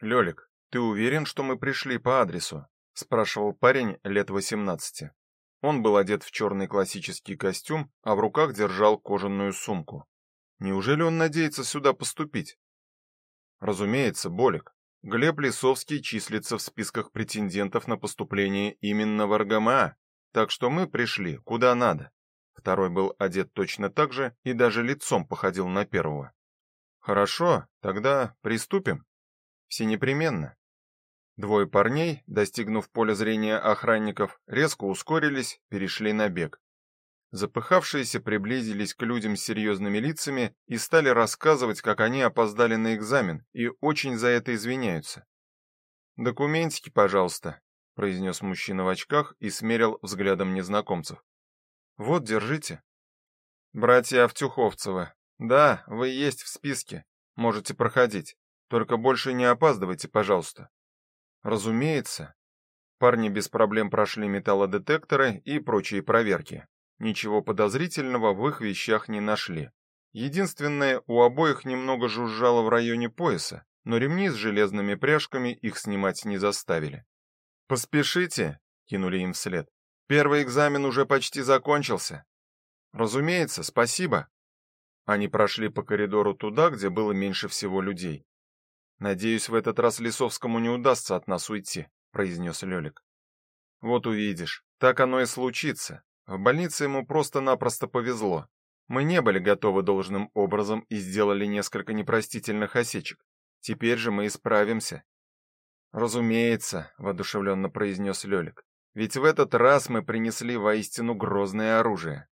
Лёлик, ты уверен, что мы пришли по адресу? спрашивал парень лет 18. Он был одет в черный классический костюм, а в руках держал кожаную сумку. Неужели он надеется сюда поступить? Разумеется, Болик. Глеб Лисовский числится в списках претендентов на поступление именно в РГМА, так что мы пришли куда надо. Второй был одет точно так же и даже лицом походил на первого. Хорошо, тогда приступим. Все непременно. Двое парней, достигнув поля зрения охранников, резко ускорились, перешли на бег. Запыхавшиеся приблизились к людям с серьезными лицами и стали рассказывать, как они опоздали на экзамен и очень за это извиняются. "Документики, пожалуйста", произнес мужчина в очках и смерил взглядом незнакомцев. "Вот, держите. Братья Автюховцевы. Да, вы есть в списке. Можете проходить. Только больше не опаздывайте, пожалуйста". Разумеется. Парни без проблем прошли металлодетекторы и прочие проверки. Ничего подозрительного в их вещах не нашли. Единственное, у обоих немного жужжало в районе пояса, но ремни с железными пряжками их снимать не заставили. Поспешите, кинули им вслед. Первый экзамен уже почти закончился. Разумеется, спасибо. Они прошли по коридору туда, где было меньше всего людей. Надеюсь, в этот раз Лисовскому не удастся от нас уйти, произнес Лёлик. Вот увидишь, так оно и случится. В больнице ему просто-напросто повезло. Мы не были готовы должным образом и сделали несколько непростительных осечек. Теперь же мы исправимся. Разумеется, воодушевленно произнес Лёлик. Ведь в этот раз мы принесли воистину грозное оружие.